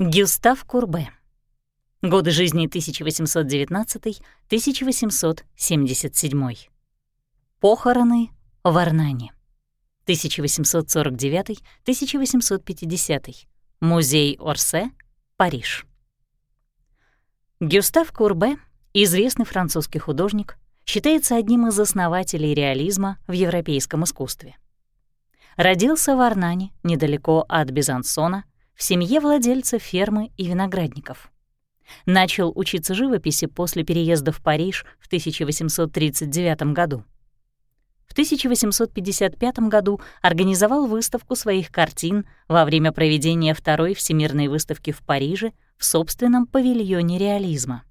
Гюстав Курбе. Годы жизни 1819-1877. Похороны в Арнане. 1849-1850. Музей Орсе, Париж. Гюстав Курбе, известный французский художник, считается одним из основателей реализма в европейском искусстве. Родился в Арнане, недалеко от Безансона, в семье владельца фермы и виноградников. Начал учиться живописи после переезда в Париж в 1839 году. В 1855 году организовал выставку своих картин во время проведения Второй Всемирной выставки в Париже в собственном павильоне реализма.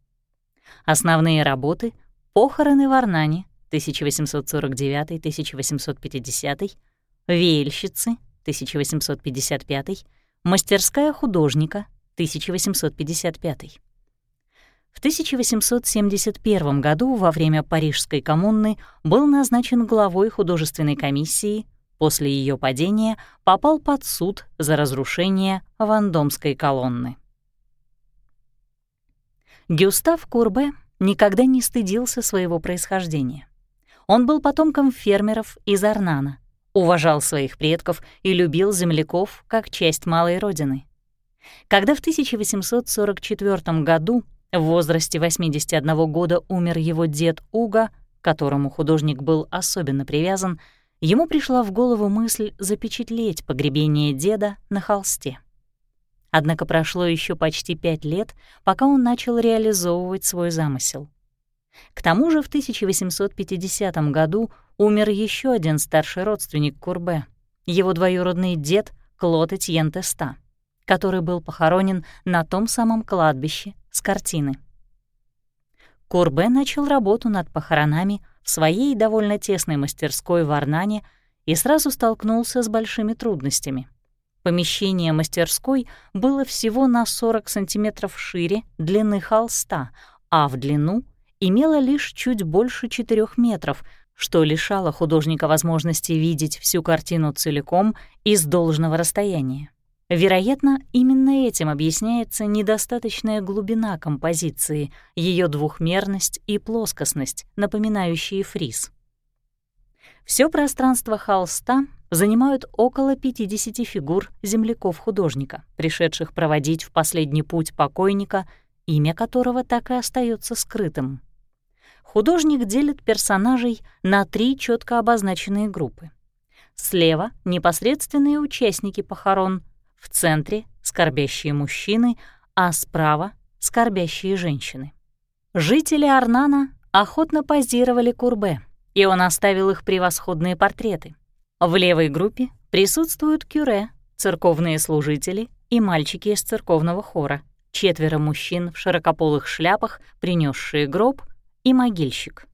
Основные работы — «Похороны в Арнане» 1849-1850, «Веельщицы» 1855, Мастерская художника, 1855. В 1871 году во время Парижской коммуны был назначен главой художественной комиссии, после ее падения попал под суд за разрушение Вандомской колонны. Гюстав Курбе никогда не стыдился своего происхождения. Он был потомком фермеров из Арнана, уважал своих предков и любил земляков как часть малой родины. Когда в 1844 году в возрасте 81 года умер его дед Уга, которому художник был особенно привязан, ему пришла в голову мысль запечатлеть погребение деда на холсте. Однако прошло еще почти пять лет, пока он начал реализовывать свой замысел. К тому же в 1850 году умер еще один старший родственник Курбе, его двоюродный дед Клод Этьен Теста, который был похоронен на том самом кладбище с картины. Курбе начал работу над похоронами в своей довольно тесной мастерской в Арнане и сразу столкнулся с большими трудностями. Помещение мастерской было всего на 40 сантиметров шире длины холста, а в длину имело лишь чуть больше 4 метров, что лишало художника возможности видеть всю картину целиком и с должного расстояния. Вероятно, именно этим объясняется недостаточная глубина композиции, ее двухмерность и плоскостность, напоминающие фриз. Все пространство холста занимают около 50 фигур земляков-художника, пришедших проводить в последний путь покойника, имя которого так и остается скрытым художник делит персонажей на три четко обозначенные группы. Слева — непосредственные участники похорон, в центре — скорбящие мужчины, а справа — скорбящие женщины. Жители Арнана охотно позировали Курбе, и он оставил их превосходные портреты. В левой группе присутствуют кюре, церковные служители и мальчики из церковного хора, четверо мужчин в широкополых шляпах, принесшие гроб — и могильщик.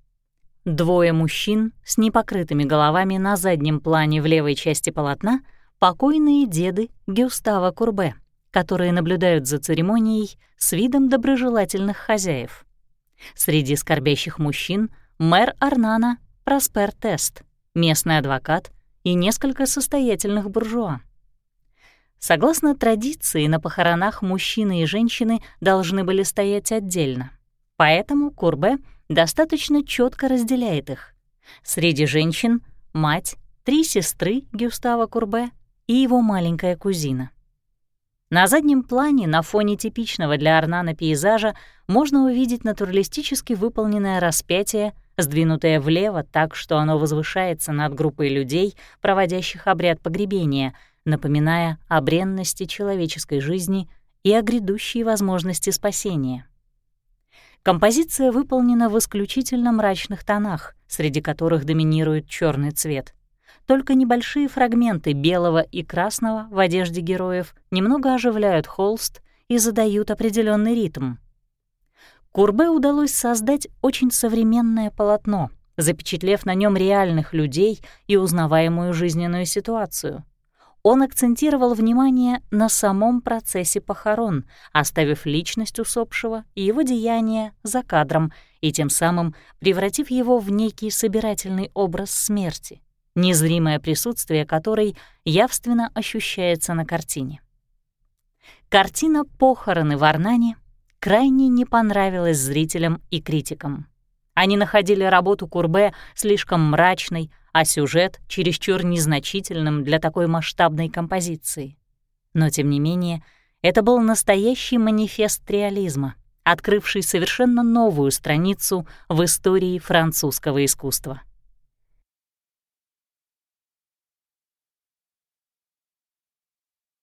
Двое мужчин с непокрытыми головами на заднем плане в левой части полотна — покойные деды Гюстава Курбе, которые наблюдают за церемонией с видом доброжелательных хозяев. Среди скорбящих мужчин — мэр Арнана Проспер Тест, местный адвокат и несколько состоятельных буржуа. Согласно традиции, на похоронах мужчины и женщины должны были стоять отдельно. Поэтому Курбе достаточно четко разделяет их. Среди женщин — мать, три сестры Гюстава Курбе и его маленькая кузина. На заднем плане, на фоне типичного для Арнана пейзажа, можно увидеть натуралистически выполненное распятие, сдвинутое влево так, что оно возвышается над группой людей, проводящих обряд погребения, напоминая о бренности человеческой жизни и о грядущей возможности спасения. Композиция выполнена в исключительно мрачных тонах, среди которых доминирует черный цвет. Только небольшие фрагменты белого и красного в одежде героев немного оживляют холст и задают определенный ритм. Курбе удалось создать очень современное полотно, запечатлев на нем реальных людей и узнаваемую жизненную ситуацию он акцентировал внимание на самом процессе похорон, оставив личность усопшего и его деяния за кадром и тем самым превратив его в некий собирательный образ смерти, незримое присутствие которой явственно ощущается на картине. Картина «Похороны в Арнане» крайне не понравилась зрителям и критикам. Они находили работу Курбе слишком мрачной, а сюжет чересчур незначительным для такой масштабной композиции. Но, тем не менее, это был настоящий манифест реализма, открывший совершенно новую страницу в истории французского искусства.